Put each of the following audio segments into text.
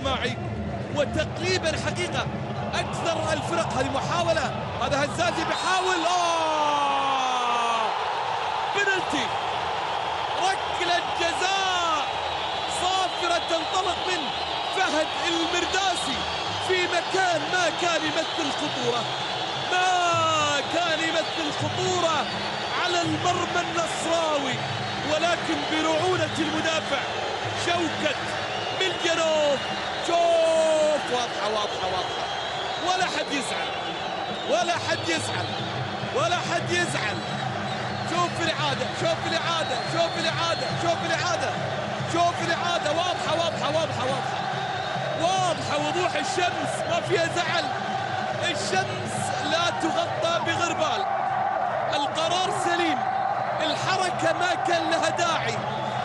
جماعي وتقريبا حقيقة أكثر الفرق هذه محاولة. هذا هزازي بيحاول. آه! بنالتي ركلة جزاء. صافرة تنطلق من فهد المرداسي. في مكان ما كان يمثل خطورة. ما كان يمثل خطورة على المرمى النصراوي. ولكن برعونة المدافع شوكت بالجنوب شوف واضحة واضحة. ولا حد يزعل. ولا حد يزعل. ولا حد يزعل. شوف الإعادة شوف الإعادة شوف الإعادة شوف الإعادة. شوف الإعادة. واضحة واضحة واضحة واضحة. واضحة وضوح الشمس. ما فيها زعل. الشمس لا تغطى بغربال. القرار سليم. الحركة ما كان لها داعي.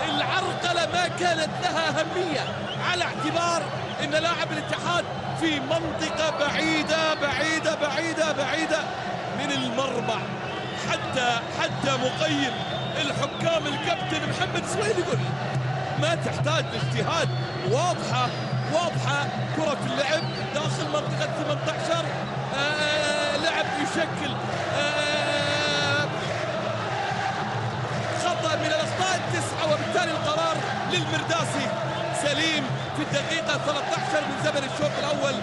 العرقلة ما كانت لها أهمية. على اعتبار أن لاعب الاتحاد في منطقة بعيدة بعيدة بعيدة بعيدة من المرمى. حتى حتى مقيم الحكام الكابتن محمد سويد يقول ما تحتاج اجتهاد. واضحة واضحة كرة اللعب داخل منطقة 18 آه لعب يشكل آه خطأ من الأخطاء. التسعة وبالتالي القرار للمرداسي. سليم في الدقيقة 13 من زمن الشوط الأول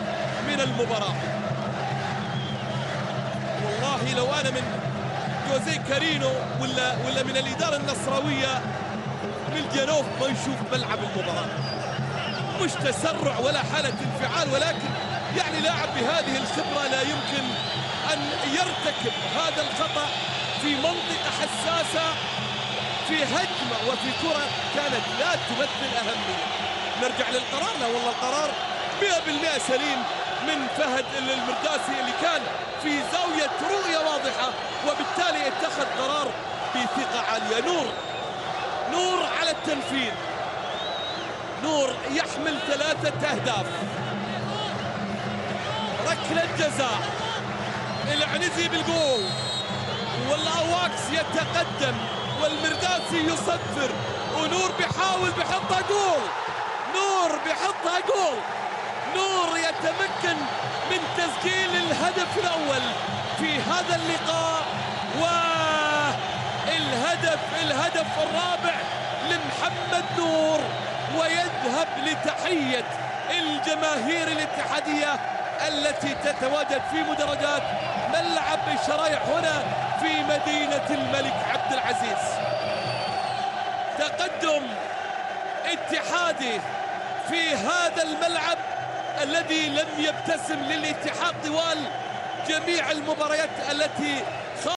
من المباراة. والله لو أنا من جوزيه كارينو ولا ولا من الإدارة النصراوية بالجنوب ما يشوف ملعب المباراة. مش تسرع ولا حالة انفعال ولكن يعني لاعب بهذه الخبرة لا يمكن أن يرتكب هذا الخطأ في منطقة حساسة في هجمة وفي كرة كانت لا تمثل أهمية. نرجع للقرار. لا والله القرار 100% سليم من فهد المرداسي اللي كان في زاوية رؤية واضحة وبالتالي اتخذ قرار بثقة عالية. نور نور على التنفيذ. نور يحمل ثلاثة أهداف. ركلة جزاء. العنزي بالجول. والأواكس يتقدم. والمرداسي يصفر ونور بيحاول بيحطها جول. نور بيحطها جول. نور يتمكن من تسجيل الهدف الأول في هذا اللقاء. والهدف الهدف الرابع لمحمد نور. ويذهب لتحية الجماهير الاتحادية التي تتواجد في مدرجات ملعب الشرايح هنا في مدينة الملك عبد العزيز. تقدم اتحادي في هذا الملعب الذي لم يبتسم للاتحاد طوال جميع المباريات التي